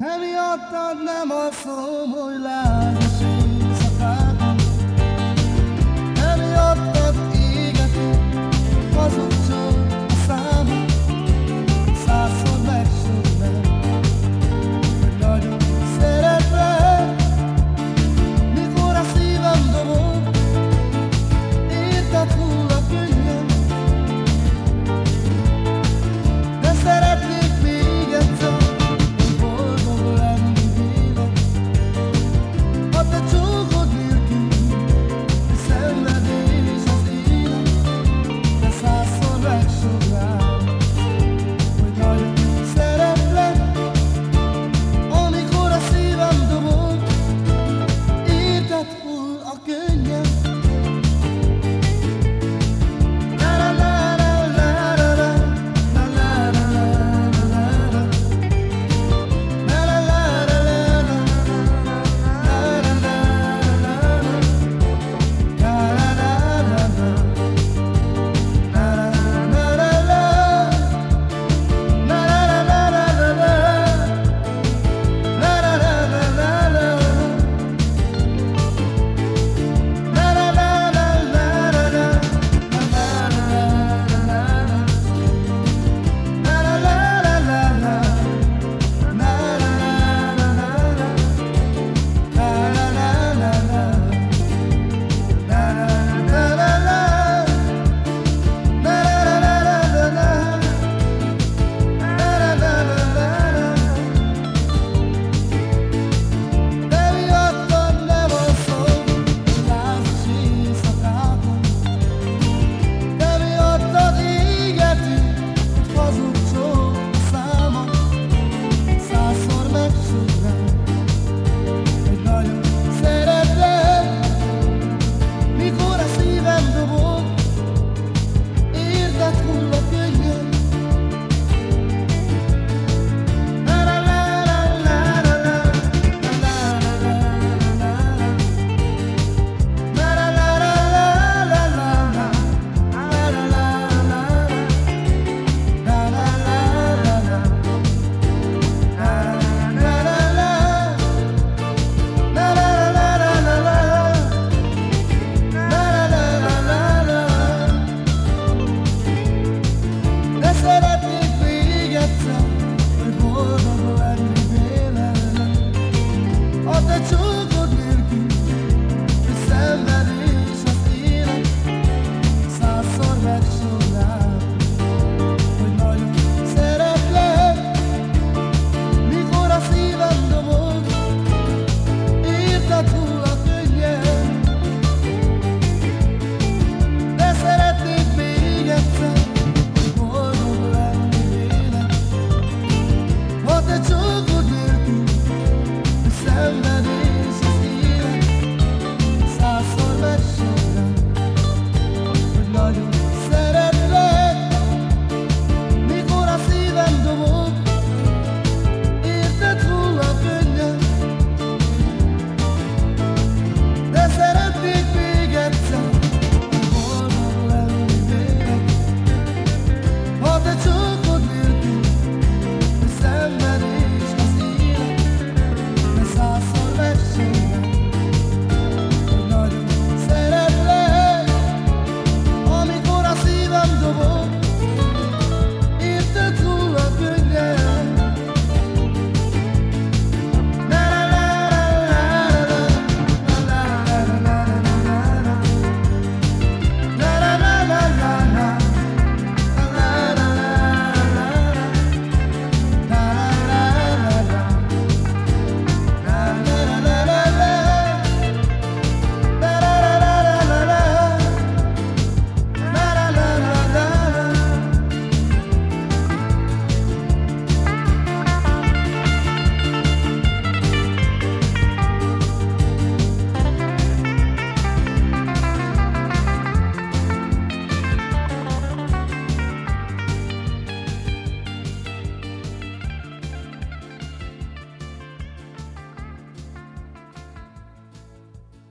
Emiattad nem szóm, hogy látom